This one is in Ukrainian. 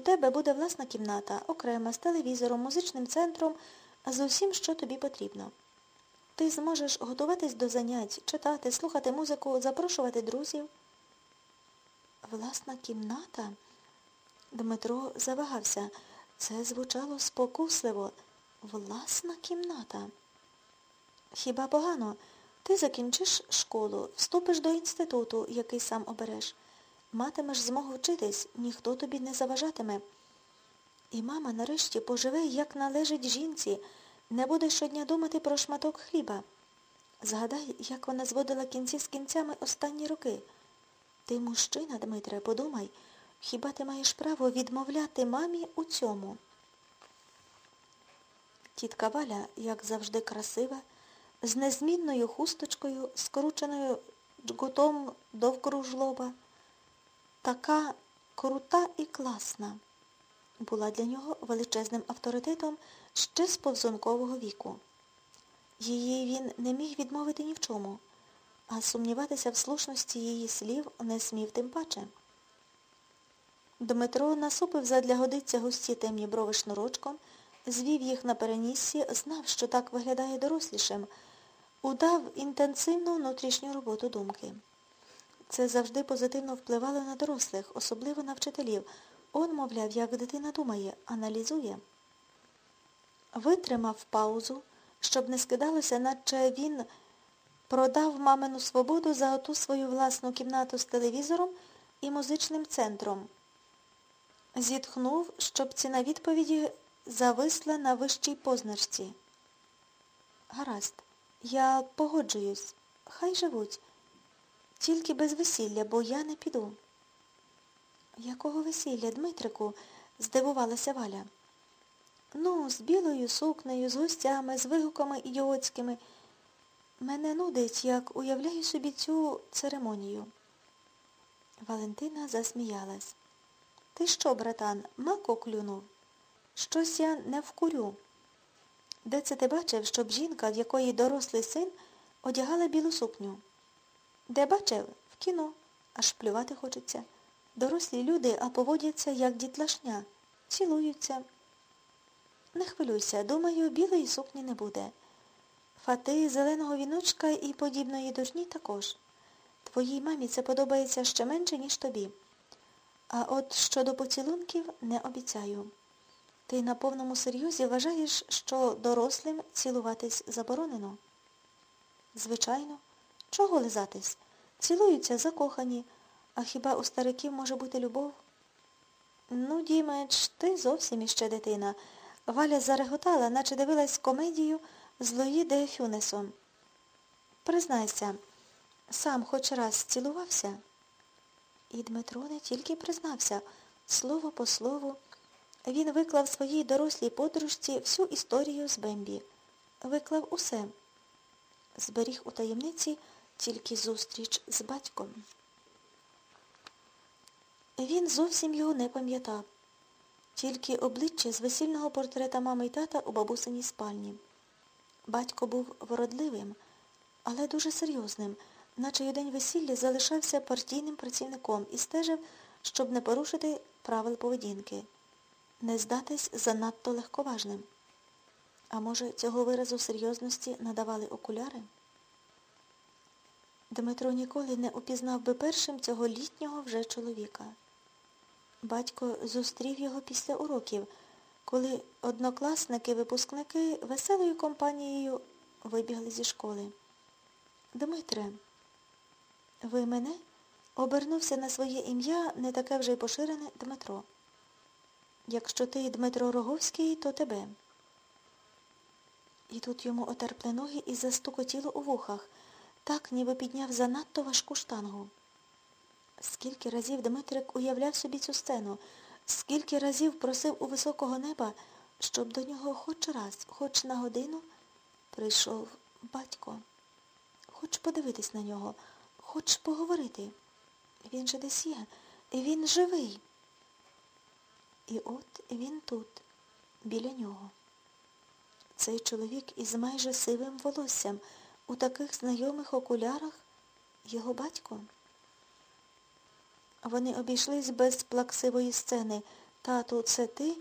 У тебе буде власна кімната, окрема, з телевізором, музичним центром, з усім, що тобі потрібно. Ти зможеш готуватись до занять, читати, слухати музику, запрошувати друзів. Власна кімната? Дмитро завагався. Це звучало спокусливо. Власна кімната. Хіба погано? Ти закінчиш школу, вступиш до інституту, який сам обереш. Матимеш змогу вчитись, ніхто тобі не заважатиме. І мама нарешті поживе, як належить жінці, не буде щодня думати про шматок хліба. Згадай, як вона зводила кінці з кінцями останні роки. Ти мужчина, Дмитре, подумай, хіба ти маєш право відмовляти мамі у цьому? Тітка Валя, як завжди, красива, з незмінною хусточкою, скрученою джгутом довкруж лоба, така крута і класна, була для нього величезним авторитетом ще з повзункового віку. Її він не міг відмовити ні в чому, а сумніватися в слушності її слів не смів тим паче. Дмитро насупив задля годиця густі темні брови шнурочком, звів їх на переніссі, знав, що так виглядає дорослішим, удав інтенсивну внутрішню роботу думки. Це завжди позитивно впливало на дорослих, особливо на вчителів. Он, мовляв, як дитина думає, аналізує. Витримав паузу, щоб не скидалося, наче він продав мамину свободу за оту свою власну кімнату з телевізором і музичним центром. Зітхнув, щоб ціна відповіді зависла на вищій позначці. Гаразд, я погоджуюсь. Хай живуть. Тільки без весілля, бо я не піду. Якого весілля, Дмитрику? здивувалася Валя. Ну, з білою сукнею, з гостями, з вигуками ідіотськими. Мене нудить, як уявляю собі цю церемонію. Валентина засміялась. Ти що, братан, мако клюнув? Щось я не вкурю. Де це ти бачив, щоб жінка, в якої дорослий син, одягала білу сукню? Де бачив? В кіно. Аж плювати хочеться. Дорослі люди, а поводяться, як дітлашня. Цілуються. Не хвилюйся, думаю, білої сукні не буде. Фати, зеленого віночка і подібної дожні також. Твоїй мамі це подобається ще менше, ніж тобі. А от щодо поцілунків не обіцяю. Ти на повному серйозі вважаєш, що дорослим цілуватись заборонено? Звичайно. Чого лизатись? Цілуються закохані. А хіба у стариків може бути любов? Ну, Дімеч, ти зовсім іще дитина. Валя зареготала, наче дивилась комедію з Луї де Фюнесом. Признайся, сам хоч раз цілувався? І Дмитро не тільки признався, слово по слову, він виклав своїй дорослій подружці всю історію з Бембі. Виклав усе. Зберіг у таємниці тільки зустріч з батьком. Він зовсім його не пам'ятав. Тільки обличчя з весільного портрета мами й тата у бабусиній спальні. Батько був вродливим, але дуже серйозним, наче й день весілля залишався партійним працівником і стежив, щоб не порушити правил поведінки, не здатись занадто легковажним. А може, цього виразу серйозності надавали окуляри? Дмитро ніколи не упізнав би першим цього літнього вже чоловіка. Батько зустрів його після уроків, коли однокласники-випускники веселою компанією вибігли зі школи. Дмитре, ви мене? Обернувся на своє ім'я не таке вже й поширене Дмитро. Якщо ти Дмитро Роговський, то тебе. І тут йому отерпли ноги і застукотіло у вухах, так ніби підняв занадто важку штангу. Скільки разів Дмитрик уявляв собі цю сцену, скільки разів просив у високого неба, щоб до нього хоч раз, хоч на годину прийшов батько. Хоч подивитись на нього, хоч поговорити. Він же десь є, він живий. І от він тут, біля нього. Цей чоловік із майже сивим волоссям, у таких знайомих окулярах, його батько. Вони обійшлись без плаксивої сцени, Тату, це ти?